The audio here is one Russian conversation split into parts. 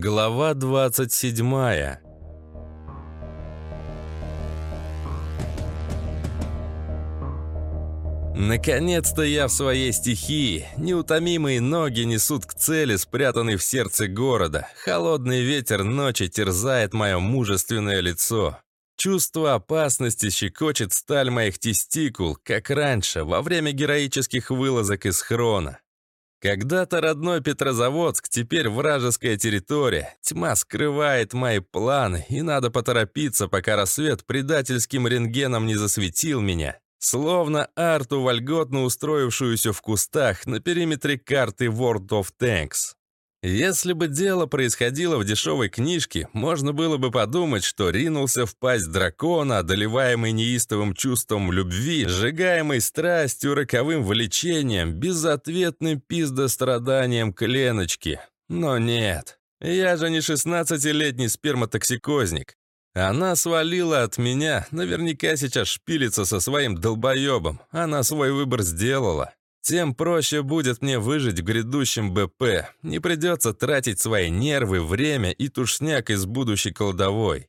Глава 27 Наконец-то я в своей стихии. Неутомимые ноги несут к цели, спрятанной в сердце города. Холодный ветер ночи терзает мое мужественное лицо. Чувство опасности щекочет сталь моих тестикул, как раньше, во время героических вылазок из хрона. Когда-то родной Петрозаводск, теперь вражеская территория. Тьма скрывает мои планы, и надо поторопиться, пока рассвет предательским рентгеном не засветил меня. Словно арту, вольготно устроившуюся в кустах на периметре карты World of Tanks. Если бы дело происходило в дешевой книжке, можно было бы подумать, что ринулся в пасть дракона, одолеваемый неистовым чувством любви, сжигаемый страстью, роковым влечением, безответным пиздостраданием кленочки. Но нет, я же не шестнадцатилетний сперматоксикозник. Она свалила от меня, наверняка сейчас шпилится со своим долбоебом. Она свой выбор сделала. Тем проще будет мне выжить в грядущем БП. Не придется тратить свои нервы, время и тушняк из будущей кладовой.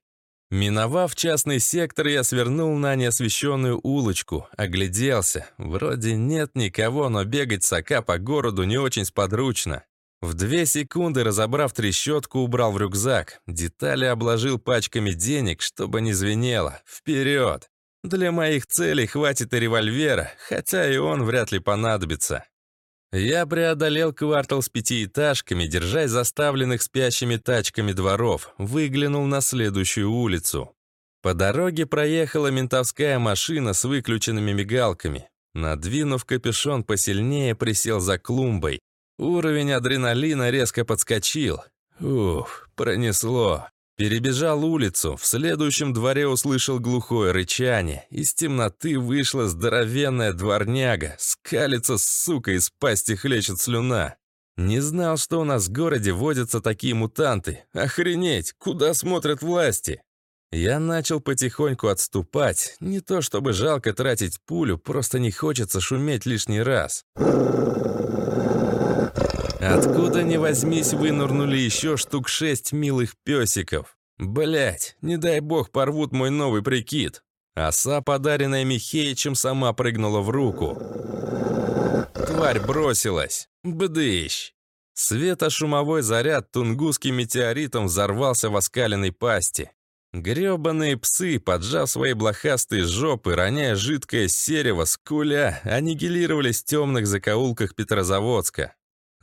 Миновав частный сектор, я свернул на неосвещенную улочку, огляделся. Вроде нет никого, но бегать сока по городу не очень сподручно. В две секунды, разобрав трещотку, убрал в рюкзак. Детали обложил пачками денег, чтобы не звенело. Вперед! Для моих целей хватит и револьвера, хотя и он вряд ли понадобится. Я преодолел квартал с пятиэтажками, держась заставленных спящими тачками дворов, выглянул на следующую улицу. По дороге проехала ментовская машина с выключенными мигалками. Надвинув капюшон посильнее, присел за клумбой. Уровень адреналина резко подскочил. Ух, пронесло. Перебежал улицу, в следующем дворе услышал глухое рычание. Из темноты вышла здоровенная дворняга, скалится, сука, из пасти хлещет слюна. Не знал, что у нас в городе водятся такие мутанты. Охренеть, куда смотрят власти? Я начал потихоньку отступать. Не то чтобы жалко тратить пулю, просто не хочется шуметь лишний раз. Откуда ни возьмись, вынурнули еще штук шесть милых песиков. Блять, не дай бог порвут мой новый прикид. Оса, подаренная Михеичем, сама прыгнула в руку. Тварь бросилась. Бдыщ. Светошумовой заряд тунгусским метеоритом взорвался в оскаленной пасти. Грёбаные псы, поджав свои блохастые жопы, роняя жидкое серево, скуля, аннигилировались в темных закоулках Петрозаводска.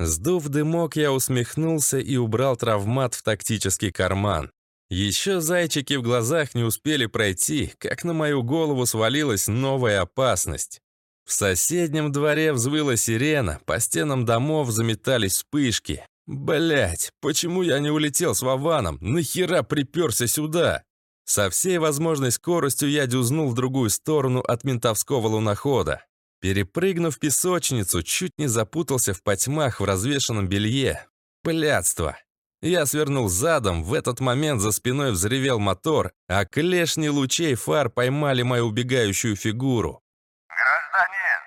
Сдув дымок, я усмехнулся и убрал травмат в тактический карман. Еще зайчики в глазах не успели пройти, как на мою голову свалилась новая опасность. В соседнем дворе взвыла сирена, по стенам домов заметались вспышки. Блять, почему я не улетел с Вованом? Нахера приперся сюда? Со всей возможной скоростью я дюзнул в другую сторону от ментовского лунохода. Перепрыгнув песочницу, чуть не запутался в потьмах в развешенном белье. Блядство. Я свернул задом, в этот момент за спиной взревел мотор, а клешни лучей фар поймали мою убегающую фигуру. «Гражданин!»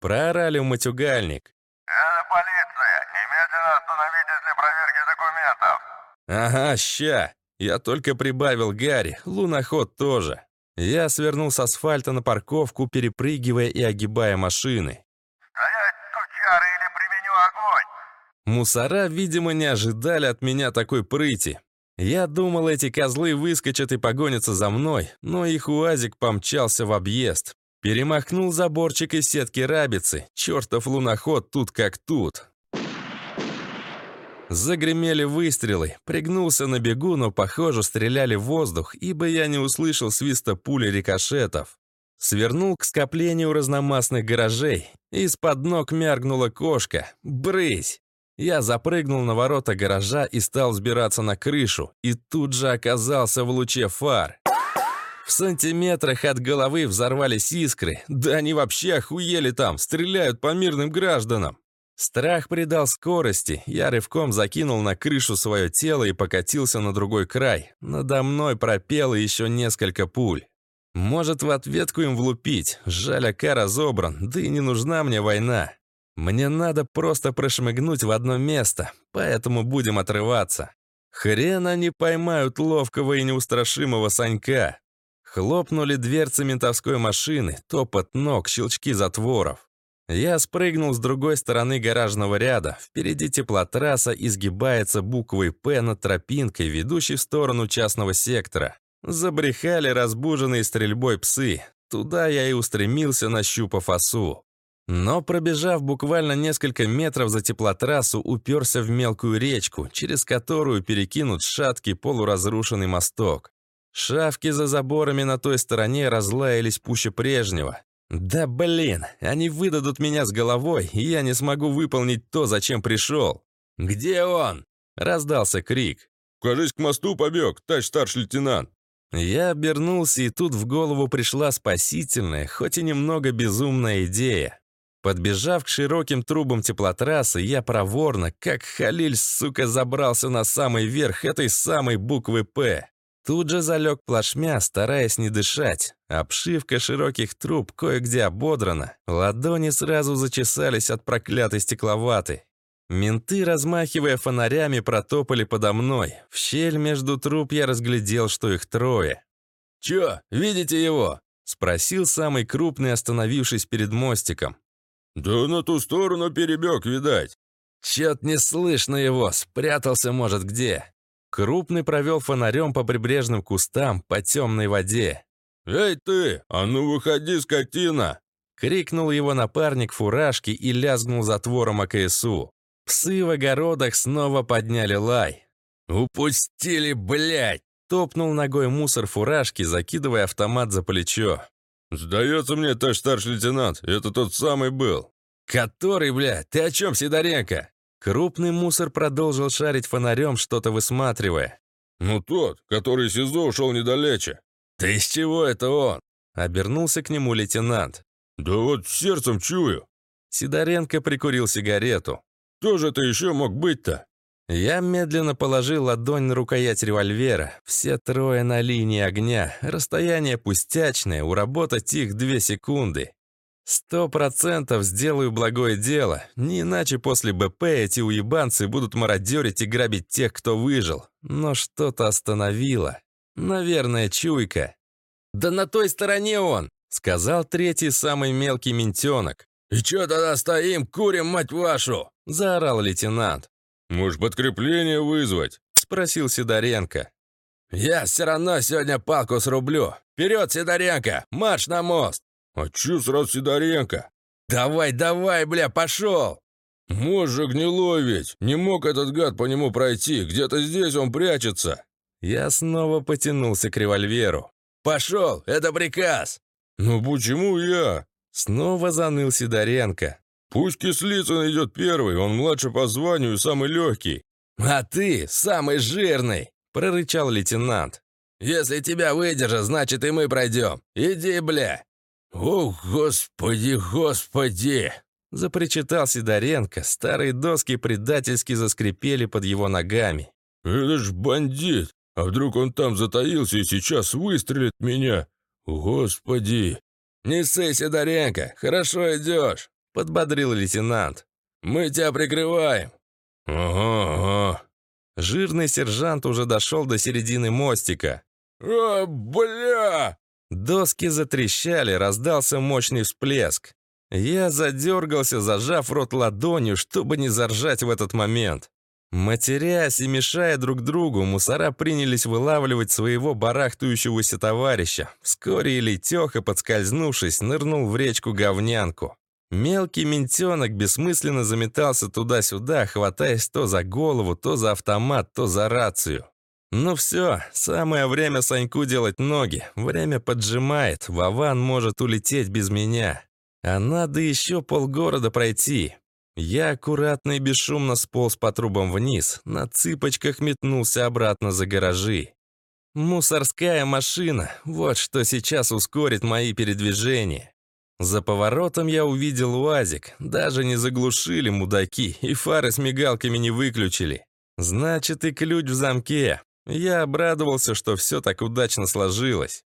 Проорали в матюгальник. «Это полиция! Немедленно остановитесь для проверки документов!» «Ага, ща!» Я только прибавил Гарри, луноход тоже. Я свернул с асфальта на парковку, перепрыгивая и огибая машины. «Стоять, сучары, или применю огонь!» Мусора, видимо, не ожидали от меня такой прыти. Я думал, эти козлы выскочат и погонятся за мной, но их уазик помчался в объезд. Перемахнул заборчик из сетки рабицы. Чертов луноход тут как тут. Загремели выстрелы. Пригнулся на бегу, но, похоже, стреляли в воздух, ибо я не услышал свиста пули рикошетов. Свернул к скоплению разномастных гаражей. Из-под ног мяргнула кошка. «Брысь!» Я запрыгнул на ворота гаража и стал взбираться на крышу, и тут же оказался в луче фар. В сантиметрах от головы взорвались искры. Да они вообще охуели там, стреляют по мирным гражданам. Страх придал скорости, я рывком закинул на крышу свое тело и покатился на другой край. Надо мной пропело еще несколько пуль. Может, в ответку им влупить. Жаль, Ака разобран, да и не нужна мне война. Мне надо просто прошмыгнуть в одно место, поэтому будем отрываться. Хрен они поймают ловкого и неустрашимого Санька. Хлопнули дверцы ментовской машины, топот ног, щелчки затворов. Я спрыгнул с другой стороны гаражного ряда. Впереди теплотрасса изгибается буквой «П» над тропинкой, ведущей в сторону частного сектора. Забрехали разбуженные стрельбой псы. Туда я и устремился, нащупав осу. Но, пробежав буквально несколько метров за теплотрассу, уперся в мелкую речку, через которую перекинут шаткий полуразрушенный мосток. Шавки за заборами на той стороне разлаялись пуще прежнего. «Да блин, они выдадут меня с головой, и я не смогу выполнить то, зачем пришел». «Где он?» — раздался крик. «Кажись, к мосту побег, товарищ старший лейтенант». Я обернулся, и тут в голову пришла спасительная, хоть и немного безумная идея. Подбежав к широким трубам теплотрассы, я проворно, как Халиль, сука, забрался на самый верх этой самой буквы «П». Тут же залег плашмя, стараясь не дышать. Обшивка широких труб кое-где ободрана. Ладони сразу зачесались от проклятой стекловаты. Менты, размахивая фонарями, протопали подо мной. В щель между труб я разглядел, что их трое. «Чё, видите его?» — спросил самый крупный, остановившись перед мостиком. «Да на ту сторону перебег, видать». «Чё-то не слышно его, спрятался, может, где». Крупный провел фонарем по прибрежным кустам, по темной воде. «Эй ты, а ну выходи, скотина!» Крикнул его напарник фуражки и лязгнул затвором АКСУ. Псы в огородах снова подняли лай. «Упустили, блядь!» Топнул ногой мусор фуражки, закидывая автомат за плечо. «Сдается мне, товарищ старший лейтенант, это тот самый был». «Который, бля? Ты о чем, Сидоренко?» Крупный мусор продолжил шарить фонарем, что-то высматривая. «Ну тот, который из СИЗО ушел недалече». «Ты из чего это он?» Обернулся к нему лейтенант. «Да вот сердцем чую». Сидоренко прикурил сигарету. «Кто же это еще мог быть-то?» Я медленно положил ладонь на рукоять револьвера. Все трое на линии огня. Расстояние пустячное, уработать их две секунды. Сто процентов сделаю благое дело. Не иначе после БП эти уебанцы будут мародерить и грабить тех, кто выжил. Но что-то остановило. Наверное, чуйка. «Да на той стороне он!» — сказал третий самый мелкий ментенок. «И чё тогда стоим, курим, мать вашу?» — заорал лейтенант. «Может, подкрепление вызвать?» — спросил Сидоренко. «Я все равно сегодня палку срублю. Вперед, Сидоренко! Марш на мост!» «А чё сразу Сидоренко?» «Давай, давай, бля, пошел!» «Может гнилой ведь! Не мог этот гад по нему пройти, где-то здесь он прячется!» Я снова потянулся к револьверу. «Пошел! Это приказ!» «Ну почему я?» Снова заныл Сидоренко. «Пусть Кислицын идет первый, он младше по званию и самый легкий». «А ты самый жирный!» — прорычал лейтенант. «Если тебя выдержат, значит и мы пройдем. Иди, бля!» «О, господи, господи!» Запричитал Сидоренко, старые доски предательски заскрипели под его ногами. «Это ж бандит! А вдруг он там затаился и сейчас выстрелит меня? Господи!» «Не ссы, Сидоренко, хорошо идешь!» — подбодрил лейтенант. «Мы тебя прикрываем!» «Ага, ага!» Жирный сержант уже дошел до середины мостика. «А, бля!» Доски затрещали, раздался мощный всплеск. Я задергался, зажав рот ладонью, чтобы не заржать в этот момент. Матерясь и мешая друг другу, мусора принялись вылавливать своего барахтающегося товарища. Вскоре Летеха, подскользнувшись, нырнул в речку говнянку. Мелкий ментенок бессмысленно заметался туда-сюда, хватаясь то за голову, то за автомат, то за рацию. Ну все, самое время Саньку делать ноги. Время поджимает, Вован может улететь без меня. А надо еще полгорода пройти. Я аккуратно и бесшумно сполз по трубам вниз, на цыпочках метнулся обратно за гаражи. Мусорская машина, вот что сейчас ускорит мои передвижения. За поворотом я увидел УАЗик, даже не заглушили мудаки, и фары с мигалками не выключили. Значит, и ключ в замке. Я обрадовался, что все так удачно сложилось.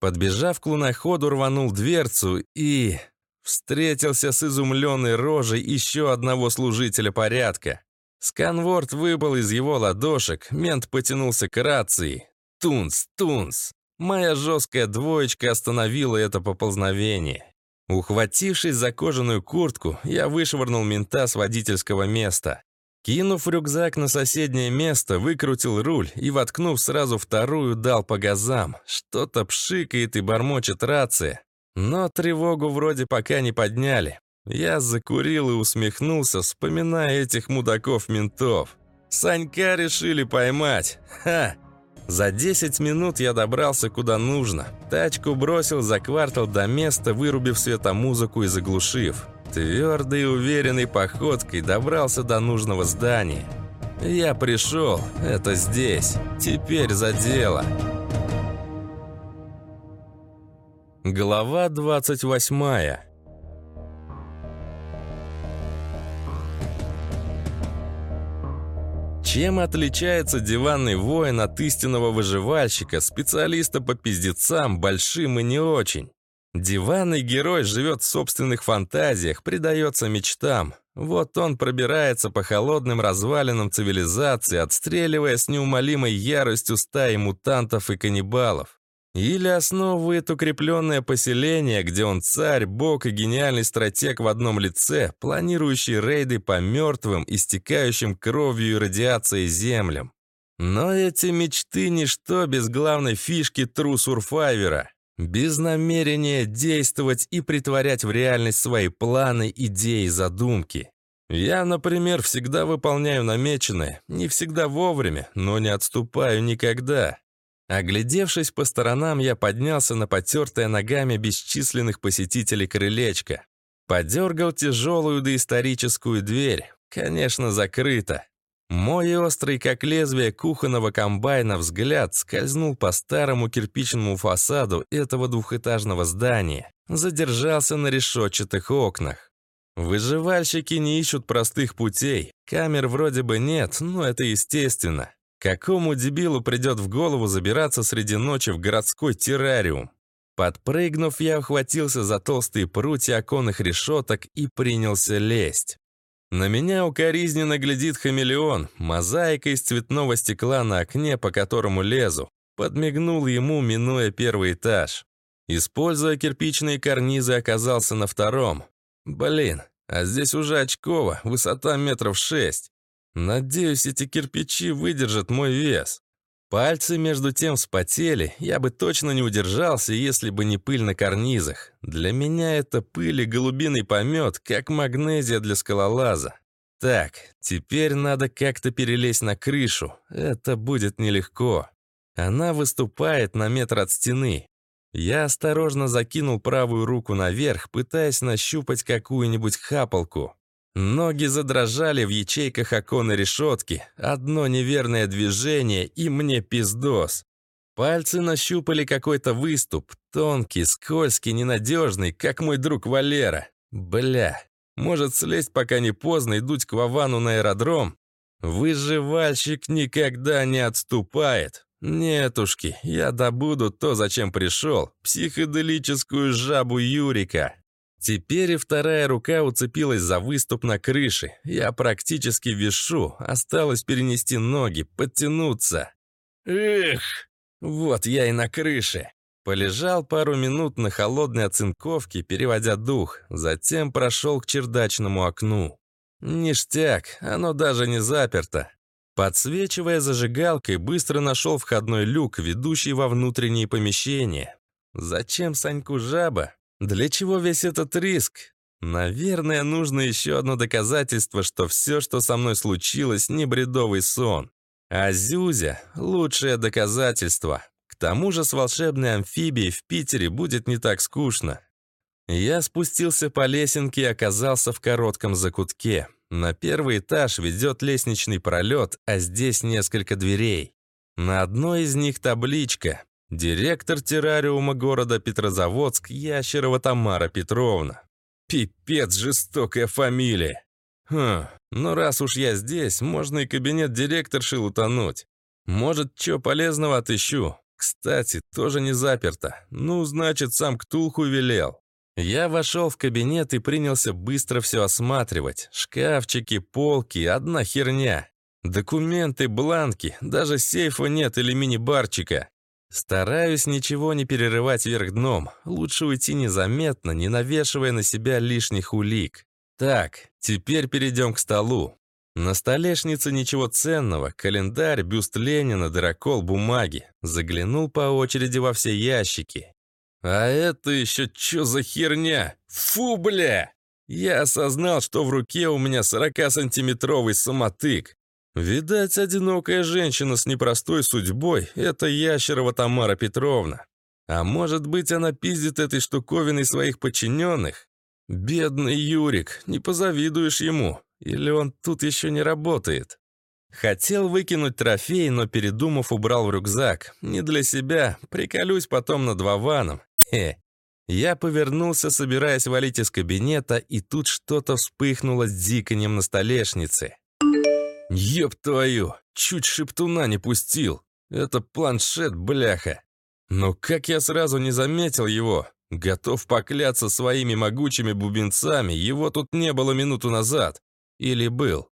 Подбежав к луноходу, рванул дверцу и... Встретился с изумленной рожей еще одного служителя порядка. Сканворд выпал из его ладошек, мент потянулся к рации. Тунс, тунс. Моя жесткая двоечка остановила это поползновение. Ухватившись за кожаную куртку, я вышвырнул мента с водительского места. Кинув рюкзак на соседнее место, выкрутил руль и, воткнув сразу вторую, дал по газам. Что-то пшикает и бормочет рация. Но тревогу вроде пока не подняли. Я закурил и усмехнулся, вспоминая этих мудаков-ментов. Санька решили поймать. Ха! За 10 минут я добрался куда нужно. Тачку бросил за квартал до места, вырубив светомузыку и заглушив. Твердой и уверенной походкой добрался до нужного здания. Я пришел, это здесь, теперь за дело. Глава 28 Чем отличается диванный воин от истинного выживальщика, специалиста по пиздецам, большим и не очень? Диванный герой живет в собственных фантазиях, предается мечтам. Вот он пробирается по холодным развалинам цивилизации, отстреливая с неумолимой яростью стаи мутантов и каннибалов. Или основывает укрепленное поселение, где он царь, бог и гениальный стратег в одном лице, планирующий рейды по мертвым, истекающим кровью и радиацией землям. Но эти мечты – ничто без главной фишки Survivor. Без намерения действовать и притворять в реальность свои планы, идеи, задумки. Я, например, всегда выполняю намеченное, не всегда вовремя, но не отступаю никогда. Оглядевшись по сторонам, я поднялся на потертое ногами бесчисленных посетителей крылечко. Подергал тяжелую доисторическую дверь. Конечно, закрыто. Мой острый, как лезвие кухонного комбайна, взгляд скользнул по старому кирпичному фасаду этого двухэтажного здания. Задержался на решетчатых окнах. Выживальщики не ищут простых путей. Камер вроде бы нет, но это естественно. Какому дебилу придет в голову забираться среди ночи в городской террариум? Подпрыгнув, я ухватился за толстые прутья оконных решеток и принялся лезть. На меня укоризненно глядит хамелеон, мозаика из цветного стекла на окне, по которому лезу. Подмигнул ему, минуя первый этаж. Используя кирпичные карнизы, оказался на втором. Блин, а здесь уже очково, высота метров шесть. Надеюсь, эти кирпичи выдержат мой вес. Пальцы между тем вспотели, я бы точно не удержался, если бы не пыль на карнизах. Для меня это пыль и голубиный помет, как магнезия для скалолаза. Так, теперь надо как-то перелезть на крышу. Это будет нелегко. Она выступает на метр от стены. Я осторожно закинул правую руку наверх, пытаясь нащупать какую-нибудь хапалку. Ноги задрожали в ячейках оконной решетки. Одно неверное движение, и мне пиздос. Пальцы нащупали какой-то выступ. Тонкий, скользкий, ненадежный, как мой друг Валера. Бля, может слезть, пока не поздно, и дуть к Вовану на аэродром? Выживальщик никогда не отступает. Нетушки, я добуду то, зачем пришел. Психоделическую жабу Юрика. Теперь и вторая рука уцепилась за выступ на крыше. Я практически вешу, осталось перенести ноги, подтянуться. Эх! Вот я и на крыше. Полежал пару минут на холодной оцинковке, переводя дух, затем прошел к чердачному окну. Ништяк, оно даже не заперто. Подсвечивая зажигалкой, быстро нашел входной люк, ведущий во внутренние помещения. Зачем Саньку жаба? Для чего весь этот риск? Наверное, нужно еще одно доказательство, что все, что со мной случилось, не бредовый сон. А Зюзя — лучшее доказательство. К тому же с волшебной амфибией в Питере будет не так скучно. Я спустился по лесенке и оказался в коротком закутке. На первый этаж ведет лестничный пролет, а здесь несколько дверей. На одной из них табличка Директор террариума города Петрозаводск Ящерова Тамара Петровна. Пипец жестокая фамилия. Хм, ну раз уж я здесь, можно и кабинет директорши утонуть. Может, что полезного отыщу. Кстати, тоже не заперто. Ну, значит, сам Ктулху велел. Я вошел в кабинет и принялся быстро все осматривать. Шкафчики, полки, одна херня. Документы, бланки, даже сейфа нет или мини-барчика. Стараюсь ничего не перерывать вверх дном. Лучше уйти незаметно, не навешивая на себя лишних улик. Так, теперь перейдем к столу. На столешнице ничего ценного. Календарь, бюст Ленина, дырокол, бумаги. Заглянул по очереди во все ящики. А это еще что за херня? Фу, бля! Я осознал, что в руке у меня 40-сантиметровый самотык. Видать, одинокая женщина с непростой судьбой — это Ящерова Тамара Петровна. А может быть, она пиздит этой штуковиной своих подчиненных? Бедный Юрик, не позавидуешь ему. Или он тут еще не работает? Хотел выкинуть трофей, но передумав, убрал в рюкзак. Не для себя, приколюсь потом над Вованом. Хе. Я повернулся, собираясь валить из кабинета, и тут что-то вспыхнуло с диканьем на столешнице. «Еб твою! Чуть шептуна не пустил! Это планшет, бляха!» Но как я сразу не заметил его? Готов покляться своими могучими бубенцами, его тут не было минуту назад. Или был.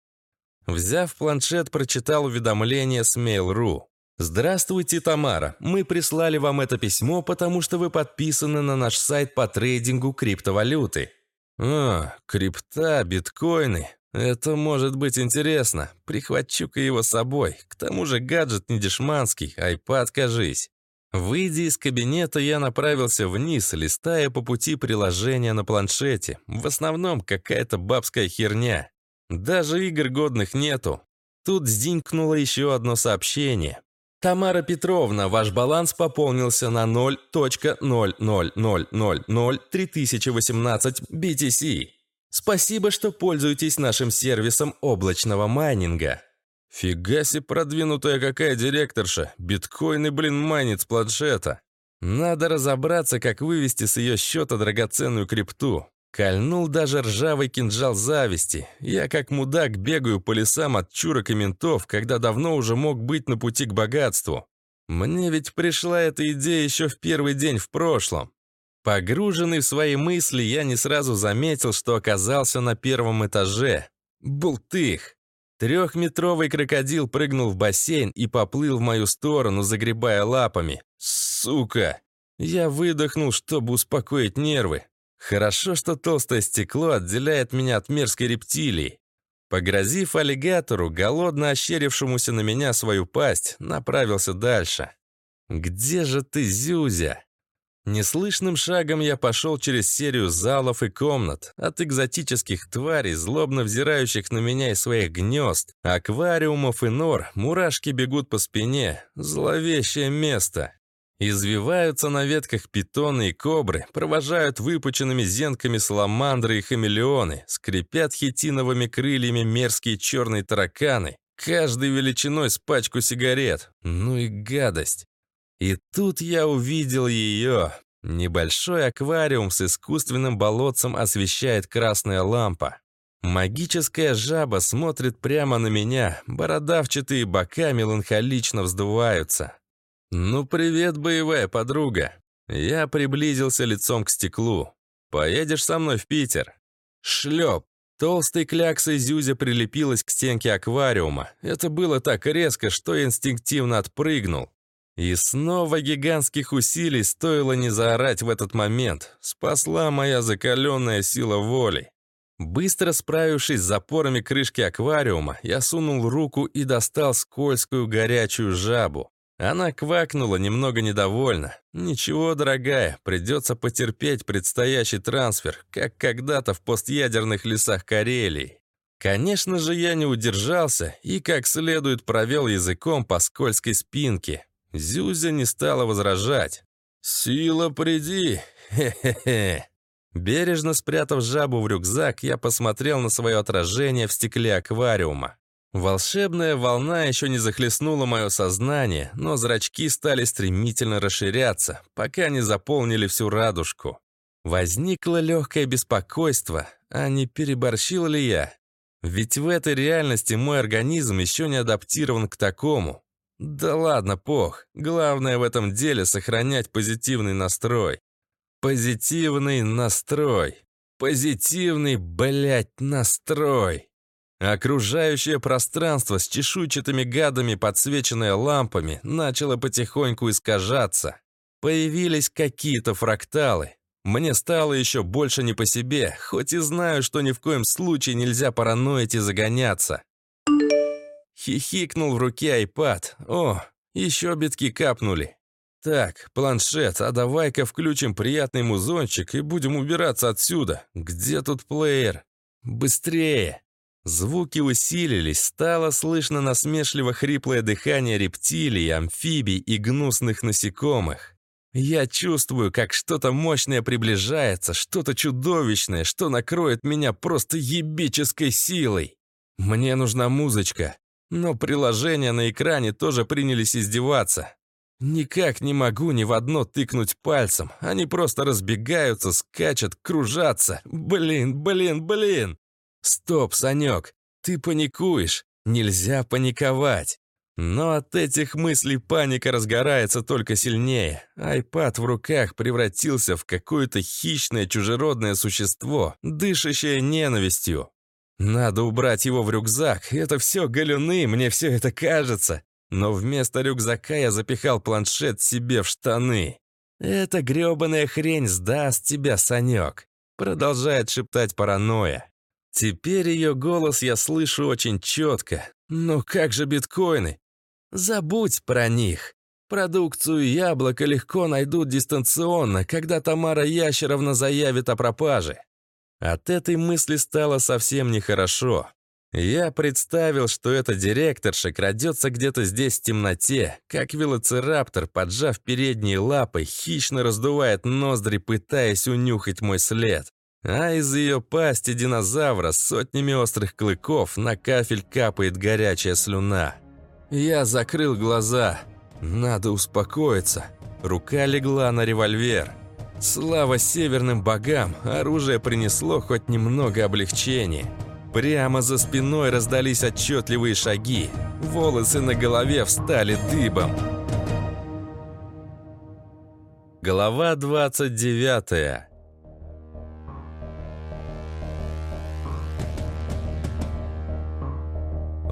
Взяв планшет, прочитал уведомление с Mail.ru. «Здравствуйте, Тамара. Мы прислали вам это письмо, потому что вы подписаны на наш сайт по трейдингу криптовалюты». «А, крипта, биткоины. Это может быть интересно. Прихвачу-ка его с собой. К тому же гаджет не дешманский, айпад, кажись. Выйдя из кабинета, я направился вниз, листая по пути приложения на планшете. В основном какая-то бабская херня. Даже игр годных нету. Тут сдинькнуло еще одно сообщение. «Тамара Петровна, ваш баланс пополнился на 0.000003018 BTC. Спасибо, что пользуетесь нашим сервисом облачного майнинга. Фига себе продвинутая какая директорша. Биткоины, блин, майнит с планшета. Надо разобраться, как вывести с ее счета драгоценную крипту. Кольнул даже ржавый кинжал зависти. Я как мудак бегаю по лесам от чурок и ментов, когда давно уже мог быть на пути к богатству. Мне ведь пришла эта идея еще в первый день в прошлом. Погруженный в свои мысли, я не сразу заметил, что оказался на первом этаже. Бултых! Трехметровый крокодил прыгнул в бассейн и поплыл в мою сторону, загребая лапами. Сука! Я выдохнул, чтобы успокоить нервы. Хорошо, что толстое стекло отделяет меня от мерзкой рептилии. Погрозив аллигатору, голодно ощерившемуся на меня свою пасть, направился дальше. «Где же ты, Зюзя?» Неслышным шагом я пошел через серию залов и комнат, от экзотических тварей, злобно взирающих на меня из своих гнезд, аквариумов и нор, мурашки бегут по спине, зловещее место. Извиваются на ветках питоны и кобры, провожают выпученными зенками саламандры и хамелеоны, скрипят хитиновыми крыльями мерзкие черные тараканы, каждой величиной с пачку сигарет. Ну и гадость. И тут я увидел ее. Небольшой аквариум с искусственным болотцем освещает красная лампа. Магическая жаба смотрит прямо на меня, бородавчатые бока меланхолично вздуваются. «Ну, привет, боевая подруга!» Я приблизился лицом к стеклу. «Поедешь со мной в Питер?» Шлеп! Толстой кляксой Зюзя прилепилась к стенке аквариума. Это было так резко, что я инстинктивно отпрыгнул. И снова гигантских усилий стоило не заорать в этот момент. Спасла моя закаленная сила воли. Быстро справившись с запорами крышки аквариума, я сунул руку и достал скользкую горячую жабу. Она квакнула немного недовольна. «Ничего, дорогая, придется потерпеть предстоящий трансфер, как когда-то в постъядерных лесах Карелии». Конечно же, я не удержался и как следует провел языком по скользкой спинке. Зюзя не стала возражать. «Сила, приди! Хе-хе-хе!» Бережно спрятав жабу в рюкзак, я посмотрел на свое отражение в стекле аквариума. Волшебная волна еще не захлестнула мое сознание, но зрачки стали стремительно расширяться, пока не заполнили всю радужку. Возникло легкое беспокойство, а не переборщил ли я? Ведь в этой реальности мой организм еще не адаптирован к такому. Да ладно, пох. Главное в этом деле сохранять позитивный настрой. Позитивный настрой. Позитивный, блядь, настрой. Окружающее пространство с чешуйчатыми гадами, подсвеченное лампами, начало потихоньку искажаться. Появились какие-то фракталы. Мне стало еще больше не по себе, хоть и знаю, что ни в коем случае нельзя параноить и загоняться. Хихикнул в руке айпад. О, еще битки капнули. Так, планшет, а давай-ка включим приятный музончик и будем убираться отсюда. Где тут плеер? Быстрее! Звуки усилились, стало слышно насмешливо хриплое дыхание рептилий, амфибий и гнусных насекомых. Я чувствую, как что-то мощное приближается, что-то чудовищное, что накроет меня просто ебической силой. Мне нужна музычка, но приложения на экране тоже принялись издеваться. Никак не могу ни в одно тыкнуть пальцем, они просто разбегаются, скачут, кружатся. Блин, блин, блин. Стоп, Санек, ты паникуешь, нельзя паниковать. Но от этих мыслей паника разгорается только сильнее. Айпад в руках превратился в какое-то хищное чужеродное существо, дышащее ненавистью. Надо убрать его в рюкзак. Это все галюны, мне все это кажется. Но вместо рюкзака я запихал планшет себе в штаны. «Эта грёбаная хрень сдаст тебя, Санек», продолжает шептать паранойя. Теперь ее голос я слышу очень четко. Но как же биткоины? Забудь про них. Продукцию яблока легко найдут дистанционно, когда Тамара Ящеровна заявит о пропаже. От этой мысли стало совсем нехорошо. Я представил, что эта директорша крадется где-то здесь в темноте, как велоцираптор, поджав передние лапы, хищно раздувает ноздри, пытаясь унюхать мой след. А из ее пасти динозавра с сотнями острых клыков на кафель капает горячая слюна. Я закрыл глаза. Надо успокоиться. Рука легла на револьвер. Слава северным богам, оружие принесло хоть немного облегчения. Прямо за спиной раздались отчетливые шаги. Волосы на голове встали дыбом. Глава 29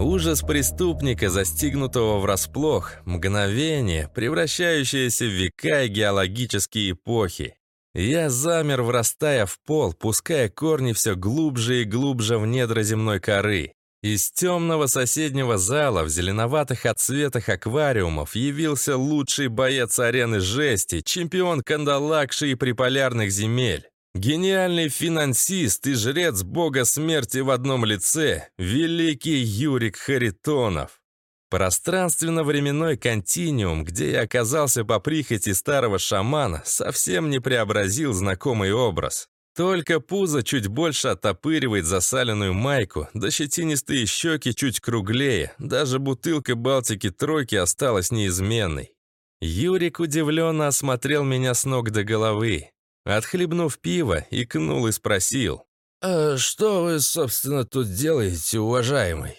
Ужас преступника, застигнутого врасплох, мгновение, превращающееся в века и геологические эпохи. Я замер, врастая в пол, пуская корни все глубже и глубже в недра земной коры. Из темного соседнего зала в зеленоватых отсветах аквариумов явился лучший боец арены жести, чемпион кандалакши и приполярных земель. Гениальный финансист и жрец бога смерти в одном лице, великий Юрик Харитонов. Пространственно-временной континуум, где я оказался по прихоти старого шамана, совсем не преобразил знакомый образ. Только пузо чуть больше оттопыривает засаленную майку, да щетинистые щеки чуть круглее, даже бутылка Балтики тройки осталась неизменной. Юрик удивленно осмотрел меня с ног до головы. Отхлебнув пиво, икнул и спросил. «А что вы, собственно, тут делаете, уважаемый?»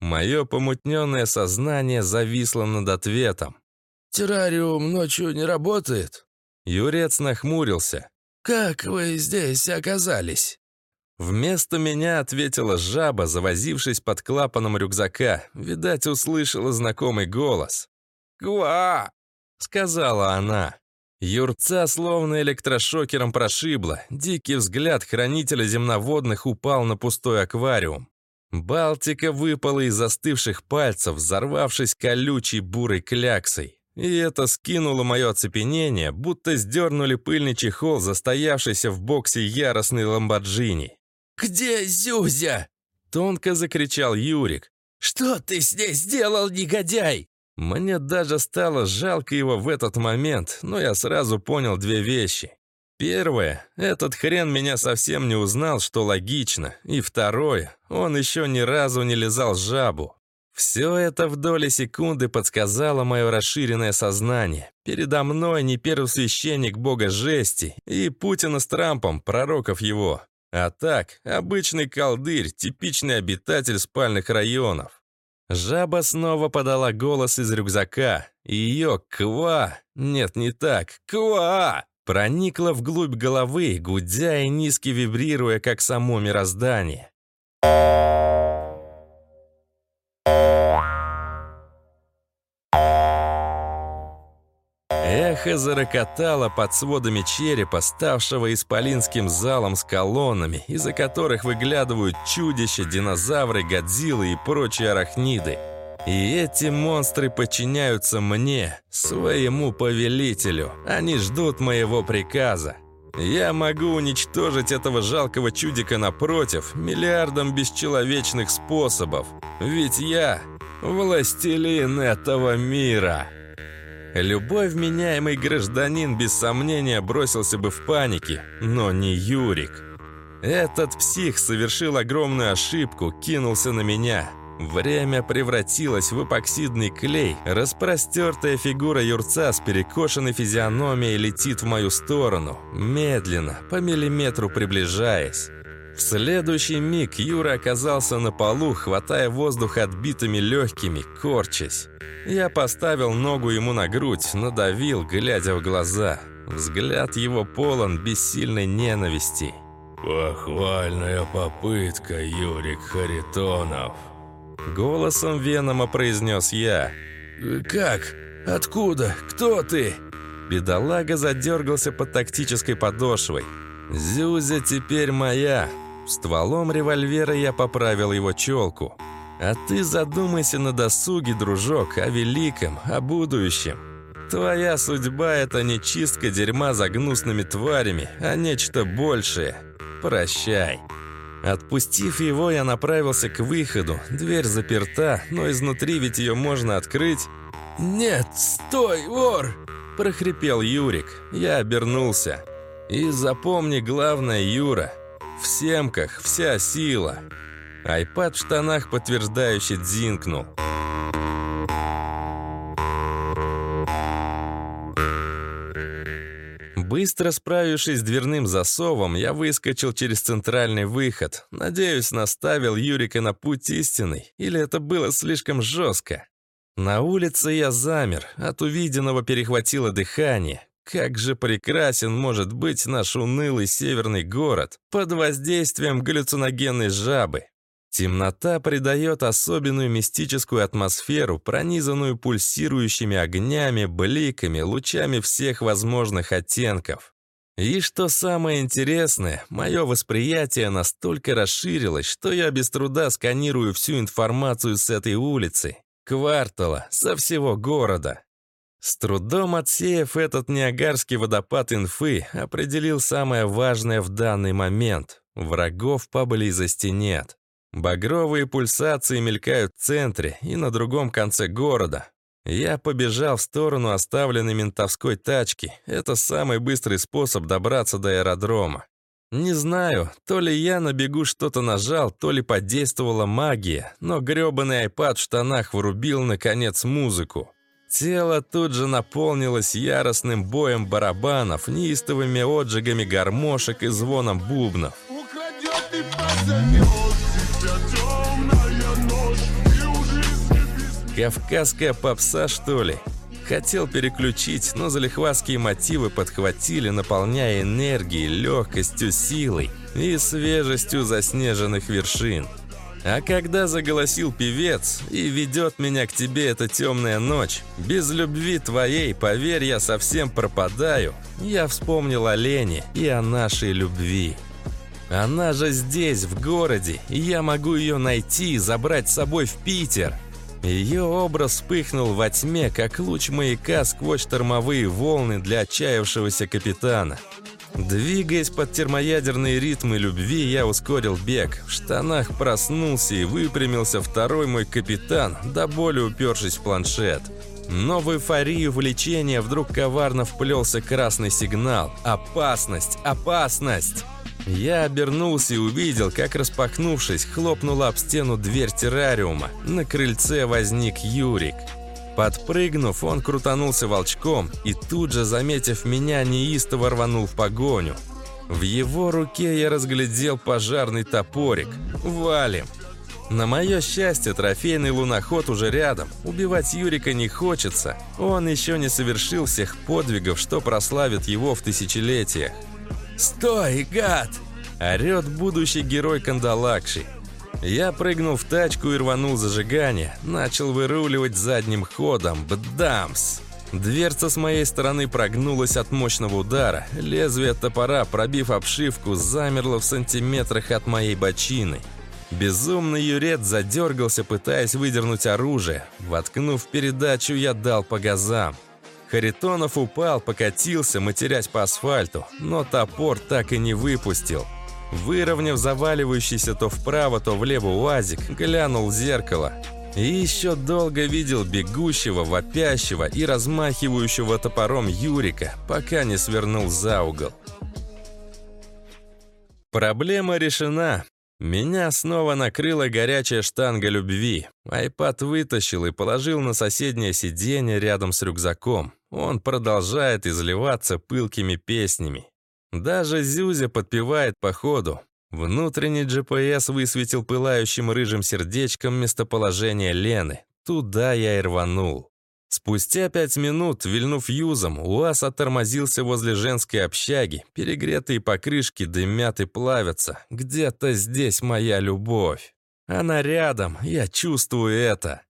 Мое помутненное сознание зависло над ответом. «Террариум ночью не работает?» Юрец нахмурился. «Как вы здесь оказались?» Вместо меня ответила жаба, завозившись под клапаном рюкзака. Видать, услышала знакомый голос. «Гва!» — сказала она. Юрца словно электрошокером прошибло. Дикий взгляд хранителя земноводных упал на пустой аквариум. Балтика выпала из застывших пальцев, взорвавшись колючей бурой кляксой. И это скинуло мое оцепенение, будто сдернули пыльный чехол, застоявшийся в боксе яростный ламборджини. «Где Зюзя?» — тонко закричал Юрик. «Что ты здесь сделал, негодяй?» Мне даже стало жалко его в этот момент, но я сразу понял две вещи. Первое, этот хрен меня совсем не узнал, что логично. И второе, он еще ни разу не лизал жабу. Все это в доли секунды подсказало мое расширенное сознание. Передо мной не первый священник бога жести и Путина с Трампом, пророков его. А так, обычный колдырь, типичный обитатель спальных районов. Жаба снова подала голос из рюкзака. Ее «ква» нет, не так, «ква» проникла вглубь головы, гудя и низко вибрируя, как само мироздание. Эхо зарокотало под сводами черепа, ставшего исполинским залом с колоннами, из-за которых выглядывают чудища, динозавры, годзиллы и прочие арахниды. И эти монстры подчиняются мне, своему повелителю. Они ждут моего приказа. Я могу уничтожить этого жалкого чудика напротив миллиардом бесчеловечных способов. Ведь я властелин этого мира. Любой вменяемый гражданин без сомнения бросился бы в панике, но не Юрик. Этот псих совершил огромную ошибку, кинулся на меня. Время превратилось в эпоксидный клей. Распростертая фигура юрца с перекошенной физиономией летит в мою сторону, медленно, по миллиметру приближаясь. В следующий миг Юра оказался на полу, хватая воздух отбитыми легкими, корчась. Я поставил ногу ему на грудь, надавил, глядя в глаза. Взгляд его полон бессильной ненависти. «Похвальная попытка, Юрик Харитонов!» Голосом Венома произнес я. «Как? Откуда? Кто ты?» Бедолага задергался под тактической подошвой. «Зюзя теперь моя!» Стволом револьвера я поправил его челку. «А ты задумайся на досуге, дружок, о великом, о будущем. Твоя судьба – это не чистка дерьма за гнусными тварями, а нечто большее. Прощай». Отпустив его, я направился к выходу. Дверь заперта, но изнутри ведь ее можно открыть. «Нет, стой, вор!» – прохрипел Юрик. Я обернулся. «И запомни главное, Юра, в семках вся сила». Айпад в штанах подтверждающе дзинкнул. Быстро справившись с дверным засовом, я выскочил через центральный выход. Надеюсь, наставил Юрика на путь истинный, или это было слишком жестко. На улице я замер, от увиденного перехватило дыхание. Как же прекрасен может быть наш унылый северный город под воздействием галлюциногенной жабы. Темнота придает особенную мистическую атмосферу, пронизанную пульсирующими огнями, бликами, лучами всех возможных оттенков. И что самое интересное, мое восприятие настолько расширилось, что я без труда сканирую всю информацию с этой улицы, квартала, со всего города. С трудом отсеяв этот неагарский водопад инфы, определил самое важное в данный момент. Врагов поблизости нет. Багровые пульсации мелькают в центре и на другом конце города. Я побежал в сторону оставленной ментовской тачки. Это самый быстрый способ добраться до аэродрома. Не знаю, то ли я на бегу что-то нажал, то ли подействовала магия, но грёбаный айпад в штанах врубил, наконец, музыку. Тело тут же наполнилось яростным боем барабанов, неистовыми отжигами гармошек и звоном бубнов. Украдет и Кавказская попса, что ли? Хотел переключить, но залихватские мотивы подхватили, наполняя энергией, легкостью, силой и свежестью заснеженных вершин. А когда заголосил певец и ведет меня к тебе эта темная ночь, без любви твоей, поверь, я совсем пропадаю, я вспомнил о Лене и о нашей любви. Она же здесь, в городе, и я могу ее найти и забрать с собой в Питер. Ее образ вспыхнул во тьме, как луч маяка сквозь штормовые волны для отчаявшегося капитана. Двигаясь под термоядерные ритмы любви, я ускорил бег. В штанах проснулся и выпрямился второй мой капитан, до боли упершись в планшет. Но в эйфорию влечения вдруг коварно вплелся красный сигнал. «Опасность! Опасность!» Я обернулся и увидел, как, распахнувшись, хлопнула об стену дверь террариума. На крыльце возник Юрик. Подпрыгнув, он крутанулся волчком и тут же, заметив меня, неистово рванул в погоню. В его руке я разглядел пожарный топорик. «Валим!» На мое счастье, трофейный луноход уже рядом. Убивать Юрика не хочется. Он еще не совершил всех подвигов, что прославит его в тысячелетиях. «Стой, гад!» – орет будущий герой Кандалакши. Я прыгнул в тачку и рванул зажигание. Начал выруливать задним ходом. Бдамс! Дверца с моей стороны прогнулась от мощного удара. Лезвие топора, пробив обшивку, замерло в сантиметрах от моей бочины. Безумный юрет задергался, пытаясь выдернуть оружие. Воткнув передачу, я дал по газам. Харитонов упал, покатился, матерясь по асфальту, но топор так и не выпустил. Выровняв заваливающийся то вправо, то влево уазик, глянул в зеркало. И еще долго видел бегущего, вопящего и размахивающего топором Юрика, пока не свернул за угол. Проблема решена. Меня снова накрыла горячая штанга любви. Айпад вытащил и положил на соседнее сиденье рядом с рюкзаком. Он продолжает изливаться пылкими песнями. Даже Зюзя подпевает по ходу. Внутренний GPS высветил пылающим рыжим сердечком местоположение Лены. Туда я и рванул. Спустя пять минут, вильнув юзом, УАЗ оттормозился возле женской общаги. Перегретые покрышки дымят и плавятся. Где-то здесь моя любовь. Она рядом, я чувствую это.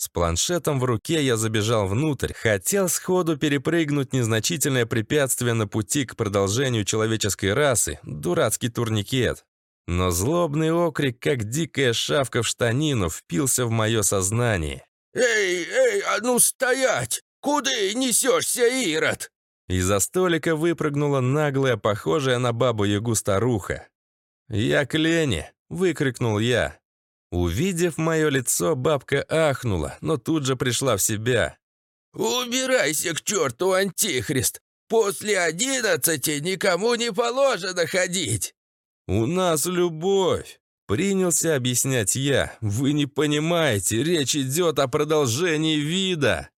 С планшетом в руке я забежал внутрь, хотел сходу перепрыгнуть незначительное препятствие на пути к продолжению человеческой расы, дурацкий турникет. Но злобный окрик, как дикая шавка в штанину, впился в мое сознание. «Эй, эй, а ну стоять! Куда несешься, Ирод?» Из-за столика выпрыгнула наглая, похожая на бабу-ягу старуха. «Я к Лене!» — выкрикнул я. Увидев мое лицо, бабка ахнула, но тут же пришла в себя. «Убирайся к черту, антихрист! После одиннадцати никому не положено ходить!» «У нас любовь!» Принялся объяснять я. «Вы не понимаете, речь идет о продолжении вида!»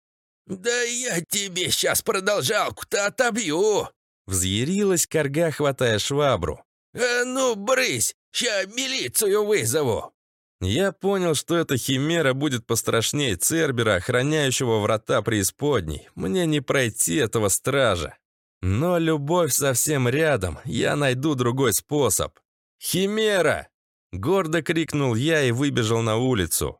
«Да я тебе сейчас продолжалку-то отобью!» Взъярилась корга, хватая швабру. «А ну, брысь! Ща милицию вызову!» Я понял, что эта химера будет пострашнее Цербера, охраняющего врата преисподней. Мне не пройти этого стража. Но любовь совсем рядом, я найду другой способ. «Химера!» — гордо крикнул я и выбежал на улицу.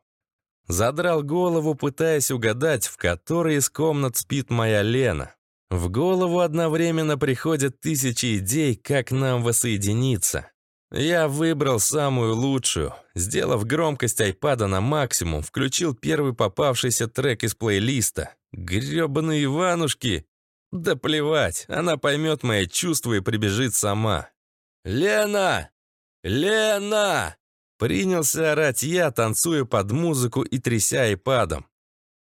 Задрал голову, пытаясь угадать, в которой из комнат спит моя Лена. В голову одновременно приходят тысячи идей, как нам воссоединиться. Я выбрал самую лучшую. Сделав громкость айпада на максимум, включил первый попавшийся трек из плейлиста. Грёбаные Иванушки! Да плевать, она поймет мои чувства и прибежит сама. «Лена! Лена!» Принялся орать я, танцуя под музыку и тряся айпадом.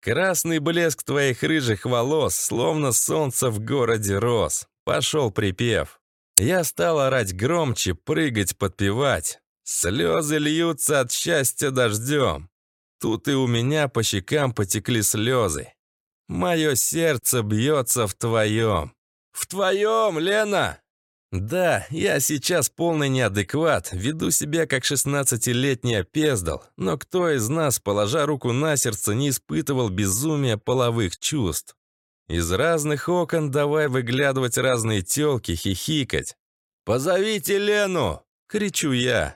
Красный блеск твоих рыжих волос, словно солнце в городе рос. Пошел припев. Я стал орать громче, прыгать, подпевать. Слезы льются от счастья дождем. Тут и у меня по щекам потекли слезы. Мое сердце бьется в твоем. В твоем, Лена! Да, я сейчас полный неадекват, веду себя как шестнадцатилетний опездал, но кто из нас, положа руку на сердце, не испытывал безумия половых чувств? Из разных окон давай выглядывать разные тёлки, хихикать. «Позовите Лену!» — кричу я.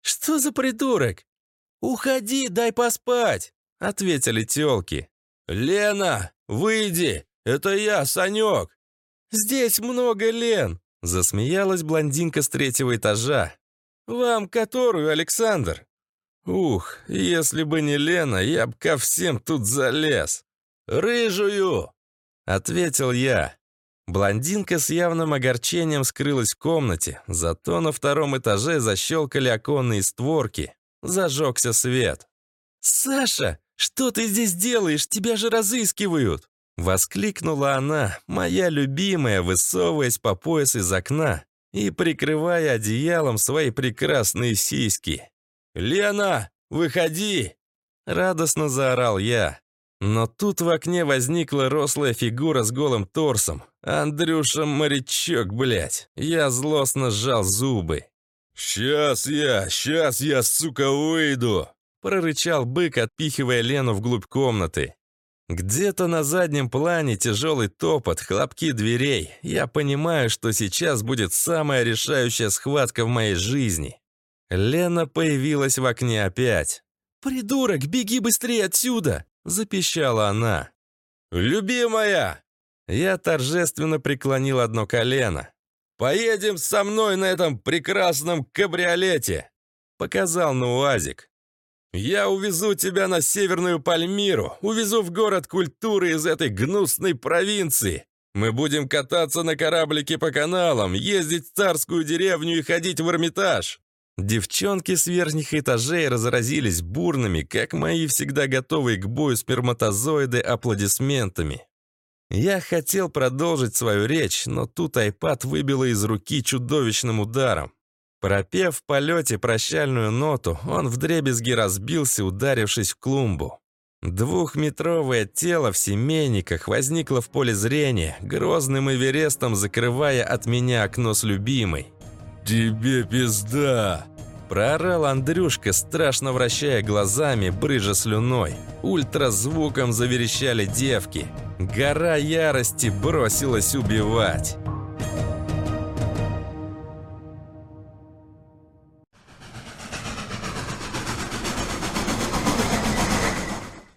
«Что за придурок?» «Уходи, дай поспать!» — ответили тёлки. «Лена, выйди! Это я, Санёк!» «Здесь много Лен!» — засмеялась блондинка с третьего этажа. «Вам которую, Александр?» «Ух, если бы не Лена, я б ко всем тут залез!» «Рыжую!» Ответил я. Блондинка с явным огорчением скрылась в комнате, зато на втором этаже защелкали оконные створки. Зажегся свет. «Саша, что ты здесь делаешь? Тебя же разыскивают!» Воскликнула она, моя любимая, высовываясь по пояс из окна и прикрывая одеялом свои прекрасные сиськи. «Лена, выходи!» Радостно заорал я. Но тут в окне возникла рослая фигура с голым торсом. Андрюша морячок, блядь. Я злостно сжал зубы. «Сейчас я, сейчас я, сука, выйду!» прорычал бык, отпихивая Лену вглубь комнаты. Где-то на заднем плане тяжелый топот, хлопки дверей. Я понимаю, что сейчас будет самая решающая схватка в моей жизни. Лена появилась в окне опять. «Придурок, беги быстрее отсюда!» – запищала она. «Любимая!» Я торжественно преклонил одно колено. «Поедем со мной на этом прекрасном кабриолете!» Показал на УАЗик. «Я увезу тебя на Северную Пальмиру, увезу в город культуры из этой гнусной провинции. Мы будем кататься на кораблике по каналам, ездить в царскую деревню и ходить в Эрмитаж». Девчонки с верхних этажей разразились бурными, как мои всегда готовые к бою сперматозоиды, аплодисментами. Я хотел продолжить свою речь, но тут айпад выбило из руки чудовищным ударом. Пропев в полете прощальную ноту, он вдребезги разбился, ударившись в клумбу. Двухметровое тело в семейниках возникло в поле зрения, грозным эверестом закрывая от меня окно с любимой. «Тебе пизда!» Проорал Андрюшка, страшно вращая глазами, брыжа слюной. Ультразвуком заверещали девки. Гора ярости бросилась убивать.